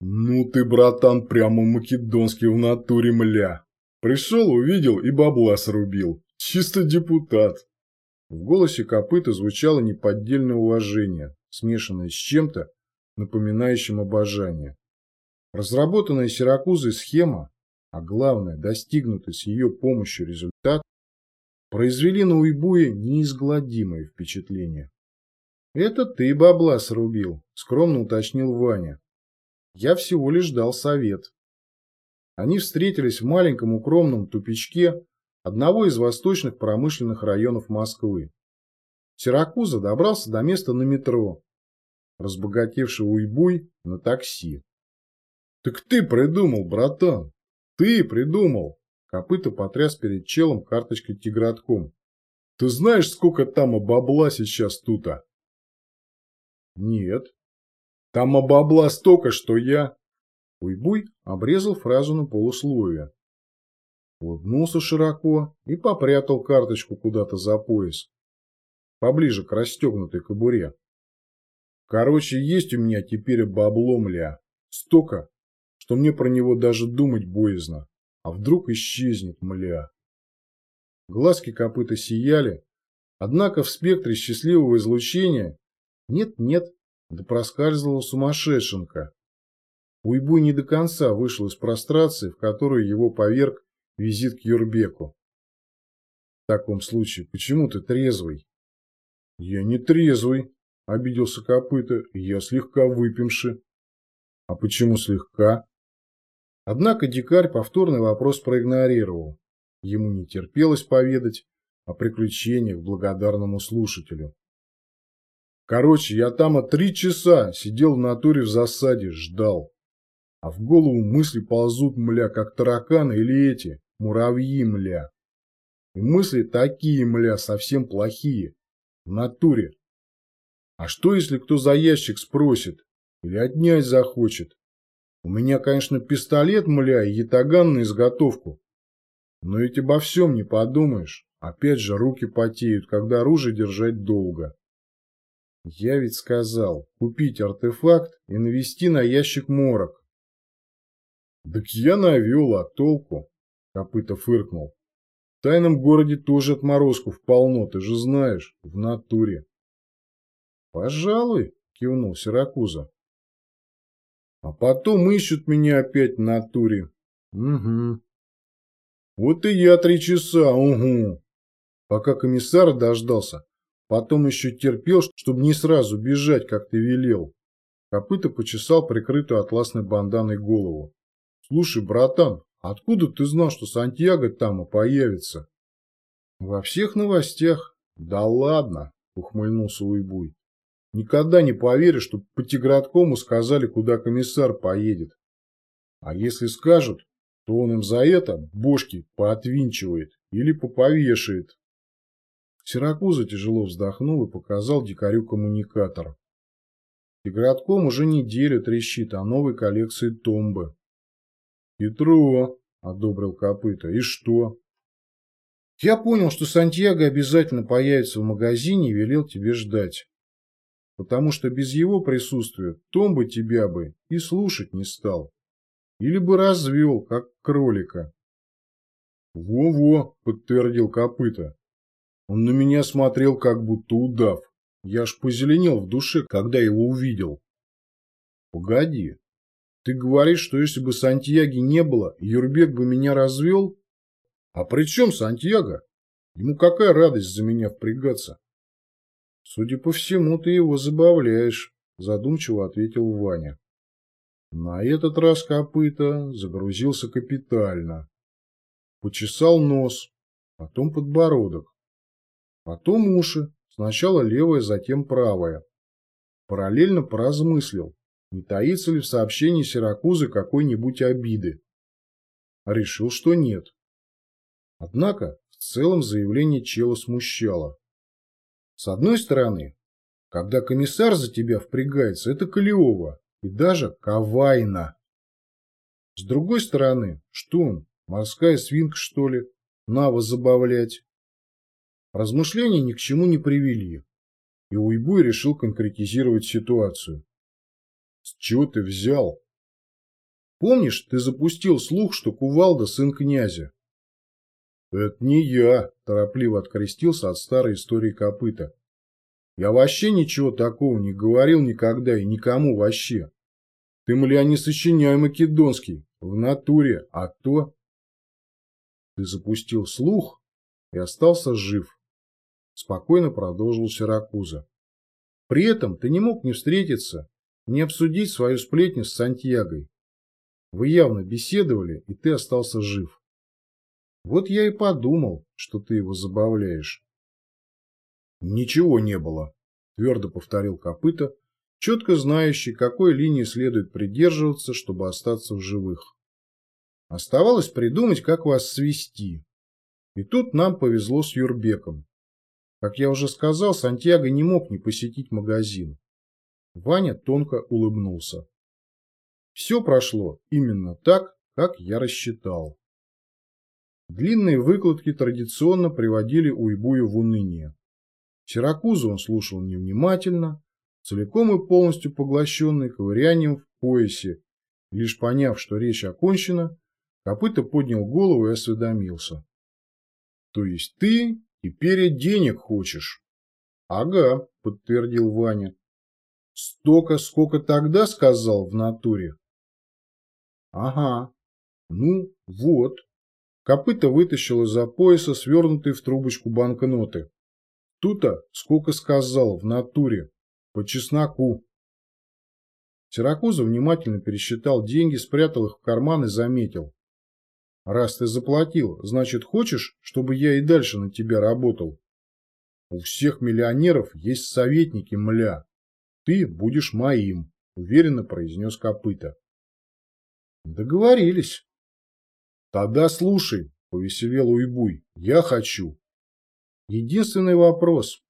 Ну ты, братан, прямо македонский в натуре, мля. Пришел, увидел и бабла срубил. Чисто депутат. В голосе копыта звучало неподдельное уважение, смешанное с чем-то, напоминающим обожание. Разработанная Сиракузой схема, а главное, достигнутый с ее помощью результат, произвели на Уйбуе неизгладимое впечатление. «Это ты бабла срубил», — скромно уточнил Ваня. «Я всего лишь дал совет». Они встретились в маленьком укромном тупичке одного из восточных промышленных районов Москвы. Сиракуза добрался до места на метро, разбогатевший Уйбуй на такси. «Так ты придумал, братан! Ты придумал!» Копыта потряс перед челом карточкой тигротком. «Ты знаешь, сколько там бабла сейчас тута?» «Нет». «Там бабла столько, что я...» Уйбуй обрезал фразу на полусловие. Улыбнулся широко и попрятал карточку куда-то за пояс. Поближе к расстегнутой кобуре. Короче, есть у меня теперь бабло, мля. Столько, что мне про него даже думать боязно. А вдруг исчезнет, мля. Глазки копыта сияли, однако в спектре счастливого излучения нет-нет, да проскальзывала сумасшедшенка. Уйбуй не до конца вышел из прострации, в которую его поверг визит к Юрбеку. В таком случае, почему ты трезвый? Я не трезвый, обиделся копыта, я слегка выпивший. А почему слегка? Однако дикарь повторный вопрос проигнорировал. Ему не терпелось поведать о приключениях благодарному слушателю. Короче, я там три часа сидел в натуре в засаде, ждал. А в голову мысли ползут, мля, как тараканы или эти, Муравьи, мля. И мысли такие, мля, совсем плохие. В натуре. А что, если кто за ящик спросит? Или отнять захочет? У меня, конечно, пистолет, мля, и ятаган на изготовку. Но ведь обо всем не подумаешь. Опять же, руки потеют, когда оружие держать долго. Я ведь сказал, купить артефакт и навести на ящик морок. Так я навел, а толку? Копыта фыркнул. В тайном городе тоже отморозков полно, ты же знаешь, в натуре. Пожалуй, кивнул Сиракуза. А потом ищут меня опять в натуре. Угу. Вот и я три часа, угу. Пока комиссар дождался, потом еще терпел, чтобы не сразу бежать, как ты велел. Копыта почесал прикрытую атласной банданой голову. Слушай, братан, Откуда ты знал, что Сантьяго там и появится? Во всех новостях. Да ладно, ухмыльнулся Уйбуй. Никогда не поверишь, что по Тиграткому сказали, куда комиссар поедет. А если скажут, то он им за это бошки поотвинчивает или поповешает. Сиракуза тяжело вздохнул и показал дикарю коммуникатор. Тигратком уже неделю трещит о новой коллекции томбы. «Хитро», — одобрил копыта. «И что?» «Я понял, что Сантьяго обязательно появится в магазине и велел тебе ждать. Потому что без его присутствия Том бы тебя бы и слушать не стал. Или бы развел, как кролика». «Во-во», — подтвердил копыта. Он на меня смотрел, как будто удав. Я аж позеленел в душе, когда его увидел. «Погоди, ты говоришь, что если бы Сантьяги не было, Юрбек бы меня развел? А при чем Сантьяго? Ему какая радость за меня впрягаться? Судя по всему, ты его забавляешь, задумчиво ответил Ваня. На этот раз копыта загрузился капитально. Почесал нос, потом подбородок, потом уши, сначала левая, затем правая. Параллельно поразмыслил, не таится ли в сообщении Сиракузы какой-нибудь обиды. Решил, что нет. Однако, в целом заявление Чела смущало. С одной стороны, когда комиссар за тебя впрягается, это Калиова и даже Кавайна. С другой стороны, что он, морская свинка, что ли, Нава забавлять? Размышления ни к чему не привели, и Уйбуй решил конкретизировать ситуацию. С чего ты взял? Помнишь, ты запустил слух, что Кувалда сын князя? Это не я, торопливо открестился от старой истории копыта. Я вообще ничего такого не говорил никогда и никому вообще. Ты, мля, не сочиняй македонский, в натуре, а то... Ты запустил слух и остался жив. Спокойно продолжил Сиракуза. При этом ты не мог не встретиться, не обсудить свою сплетню с Сантьягой. Вы явно беседовали, и ты остался жив. Вот я и подумал, что ты его забавляешь. Ничего не было, твердо повторил копыта, четко знающий, какой линии следует придерживаться, чтобы остаться в живых. Оставалось придумать, как вас свести. И тут нам повезло с Юрбеком. Как я уже сказал, Сантьяго не мог не посетить магазин. Ваня тонко улыбнулся. Все прошло именно так, как я рассчитал. Длинные выкладки традиционно приводили Уйбую в уныние. Сиракузу он слушал невнимательно, целиком и полностью поглощенный ковырянием в поясе. Лишь поняв, что речь окончена, Копыта поднял голову и осведомился. — То есть ты теперь денег хочешь? — Ага, — подтвердил Ваня. — Столько, сколько тогда сказал в натуре? — Ага. Ну, вот. Копыта вытащил из-за пояса свернутые в трубочку банкноты. Тута, сколько сказал, в натуре. По чесноку. Сиракузов внимательно пересчитал деньги, спрятал их в карман и заметил. Раз ты заплатил, значит хочешь, чтобы я и дальше на тебя работал? У всех миллионеров есть советники, мля. Ты будешь моим, уверенно произнес копыта. Договорились. Тогда слушай, повеселел Уйбуй, я хочу. Единственный вопрос.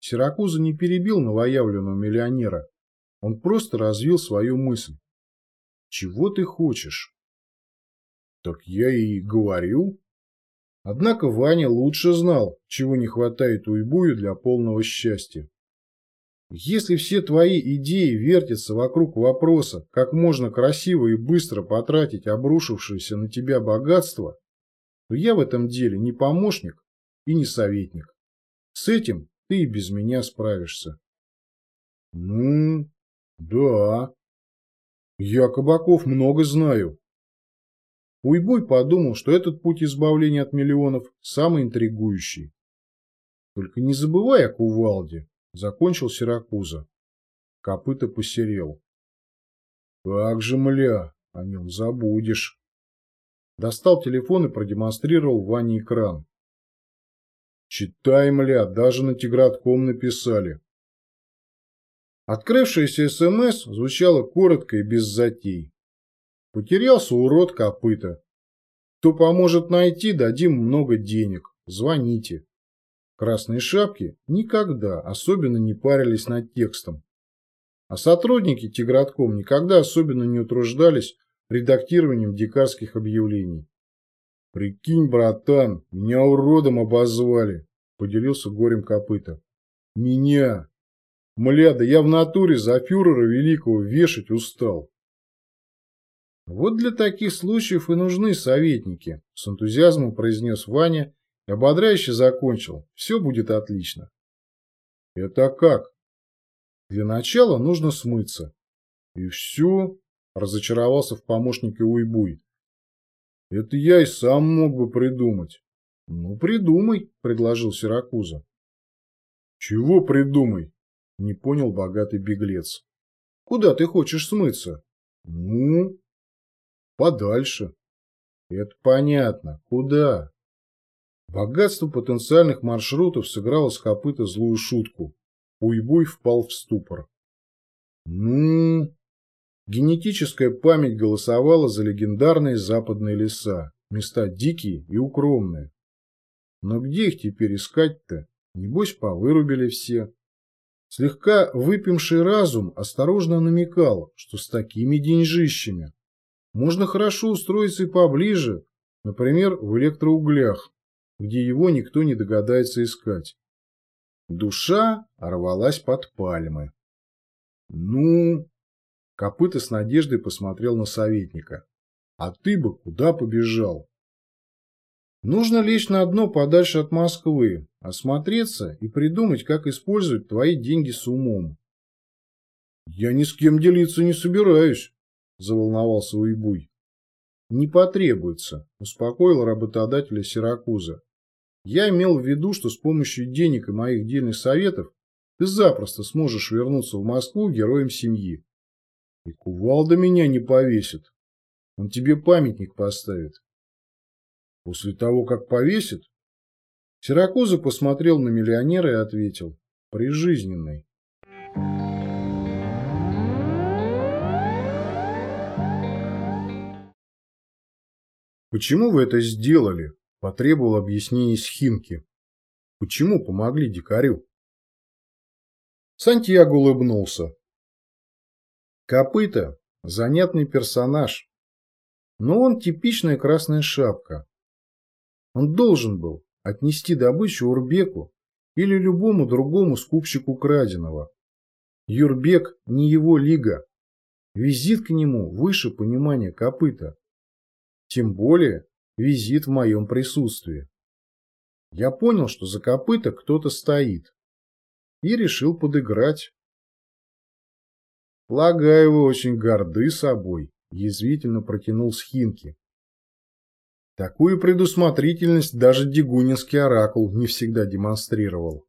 Сиракуза не перебил новоявленного миллионера. Он просто развил свою мысль. Чего ты хочешь? Так я и говорю. Однако Ваня лучше знал, чего не хватает Уйбую для полного счастья. Если все твои идеи вертятся вокруг вопроса, как можно красиво и быстро потратить обрушившееся на тебя богатство, то я в этом деле не помощник и не советник. С этим ты и без меня справишься. Ну, да. Я кабаков много знаю. Уйбуй подумал, что этот путь избавления от миллионов самый интригующий. Только не забывай о кувалде, закончил Сиракуза. Копыта посерел. Как же, мля, о нем забудешь. Достал телефон и продемонстрировал Ване экран. Читай, мля, даже на Тигратком написали. Открывшаяся СМС звучала коротко и без затей. Потерялся урод копыта. Кто поможет найти, дадим много денег. Звоните. Красные шапки никогда особенно не парились над текстом. А сотрудники Тигратком никогда особенно не утруждались редактированием дикарских объявлений. «Прикинь, братан, меня уродом обозвали», — поделился горем копыта. «Меня! Мля, да я в натуре за фюрера великого вешать устал». Вот для таких случаев и нужны советники, с энтузиазмом произнес Ваня и ободряюще закончил. Все будет отлично. Это как? Для начала нужно смыться. И все, разочаровался в помощнике Уйбуй. Это я и сам мог бы придумать. Ну, придумай, предложил Сиракуза. Чего придумай? Не понял богатый беглец. Куда ты хочешь смыться? Ну, Подальше. Это понятно. Куда? Богатство потенциальных маршрутов сыграло с копыта злую шутку. Уйбуй впал в ступор. Ну... Генетическая память голосовала за легендарные западные леса. Места дикие и укромные. Но где их теперь искать-то? Небось, повырубили все. Слегка выпивший разум осторожно намекал, что с такими деньжищами можно хорошо устроиться и поближе, например, в электроуглях, где его никто не догадается искать. Душа рвалась под пальмы. Ну, Копыта с надеждой посмотрел на советника. А ты бы куда побежал? Нужно лечь на дно подальше от Москвы, осмотреться и придумать, как использовать твои деньги с умом. Я ни с кем делиться не собираюсь, заволновался Уйбуй. Не потребуется, успокоил работодателя Сиракуза. Я имел в виду, что с помощью денег и моих дельных советов ты запросто сможешь вернуться в Москву героем семьи. И кувалда меня не повесит. Он тебе памятник поставит. После того, как повесит? Сиракуза посмотрел на миллионера и ответил. Прижизненный. Почему вы это сделали? Потребовал объяснений Схимки. Почему помогли дикарю? Сантьяго улыбнулся. Копыта – занятный персонаж, но он типичная красная шапка. Он должен был отнести добычу Урбеку или любому другому скупщику краденого. Юрбек не его лига. Визит к нему выше понимания копыта. Тем более визит в моем присутствии. Я понял, что за копыта кто-то стоит. И решил подыграть. Полагаю, вы очень горды собой, язвительно протянул Схинки. Такую предусмотрительность даже Дегунинский оракул не всегда демонстрировал.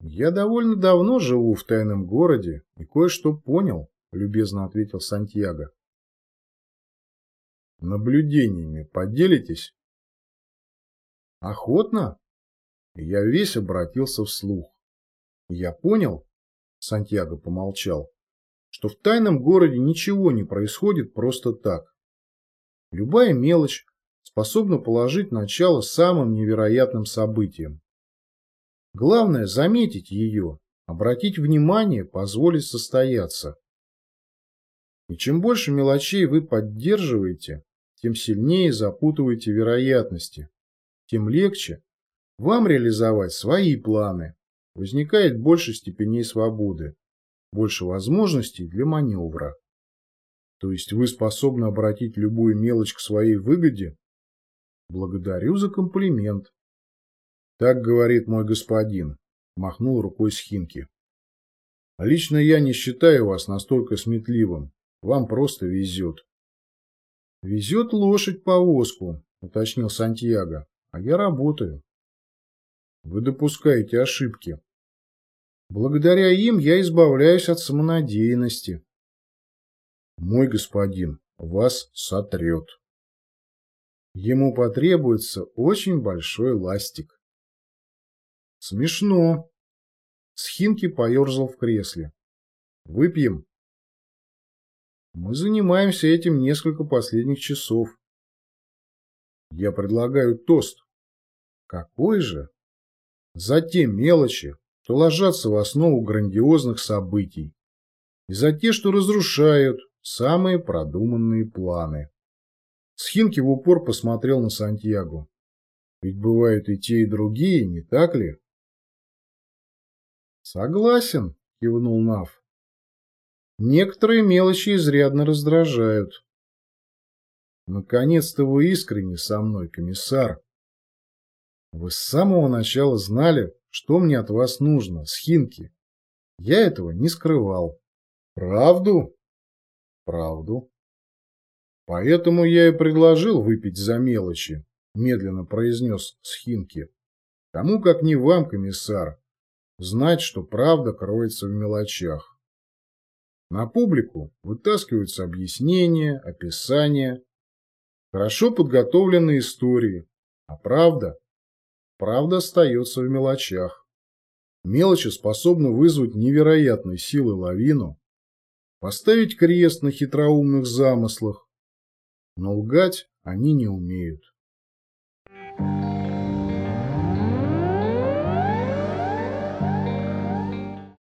«Я довольно давно живу в тайном городе и кое-что понял», — любезно ответил Сантьяго. «Наблюдениями поделитесь?» «Охотно?» Я весь обратился вслух. «Я понял», — Сантьяго помолчал, — «что в тайном городе ничего не происходит просто так. Любая мелочь способна положить начало самым невероятным событиям. Главное – заметить ее, обратить внимание, позволить состояться. И чем больше мелочей вы поддерживаете, тем сильнее запутываете вероятности, тем легче вам реализовать свои планы. Возникает больше степеней свободы, больше возможностей для маневра. То есть вы способны обратить любую мелочь к своей выгоде? Благодарю за комплимент. Так говорит мой господин, махнул рукой Схинки. Лично я не считаю вас настолько сметливым. Вам просто везет. Везет лошадь повозку, уточнил Сантьяго, а я работаю. Вы допускаете ошибки. Благодаря им я избавляюсь от самонадеянности. Мой господин вас сотрет. Ему потребуется очень большой ластик. Смешно. Схинки поерзал в кресле. Выпьем. Мы занимаемся этим несколько последних часов. Я предлагаю тост. Какой же? За те мелочи, что ложатся в основу грандиозных событий. И за те, что разрушают, самые продуманные планы. Схинки в упор посмотрел на Сантьяго. Ведь бывают и те, и другие, не так ли? Согласен, кивнул Нав. Некоторые мелочи изрядно раздражают. Наконец-то вы искренне со мной, комиссар. Вы с самого начала знали, что мне от вас нужно, схинки. Я этого не скрывал. Правду? правду. Поэтому я и предложил выпить за мелочи, медленно произнес Схинки. Тому, как не вам, комиссар, знать, что правда кроется в мелочах. На публику вытаскиваются объяснения, описания, хорошо подготовленные истории, а правда, правда остается в мелочах. Мелочи способны вызвать невероятной силы лавину, поставить крест на хитроумных замыслах, но лгать они не умеют. Thank you.